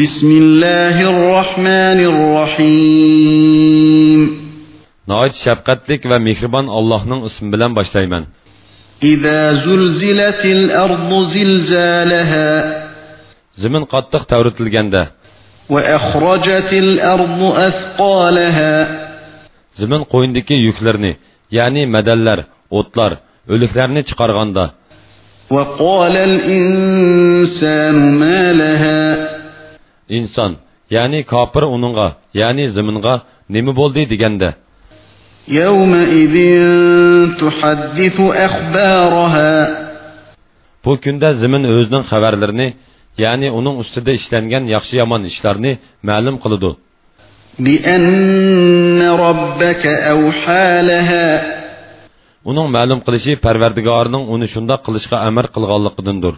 بسم الله الرحمن الرحيم şəfqətlik və mehriban Allah'ın ismi bilan başlayman. إذا زلزلت الأرض زلزالها Zimin qattiq təvritilgəndə, وأخرجت الأرض أثقالها zimin qoyundakı yüklərini, yəni mədəllər, otlar, ölüklərini çıxarğanda, وقال الإنسان ما لها inson, yəni kafir onunğa, yəni ziminğa nima bo'ldi deganda, يومئذ تحدث أخبارها bu kunda zimin o'zining xabarlarini, ya'ni uning ustida ishlangan yaxshi yomon ishlarni ma'lum qiladi. بأن ربك أوحى لها Uning ma'lum qilishi Parvardigorining uni shundoq qilishga amr qilganligidandir.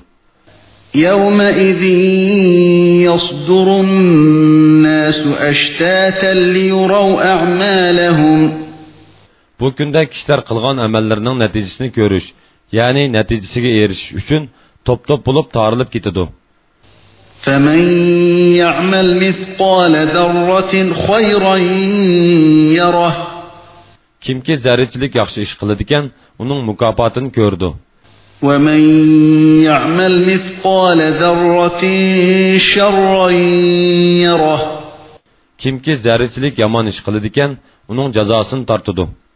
يومئذ يصدر الناس أشتاتا ليروا أعمالهم Bu kunda kishilar qilgan amallarining natijasini ko'rish, ya'ni natijasiga erishish uchun top-top bo'lib tarilib ketadi. فمن يعمل مثقال ذرة خيرا يره Kimki zarrachilik yaxshi ish qiladi ekan, uning mukofotini ko'rdi. ومن يعمل مثقال ذرة شرا يره Kimki zarrachilik yomon ish qiladi ekan, uning jazosini tortadi.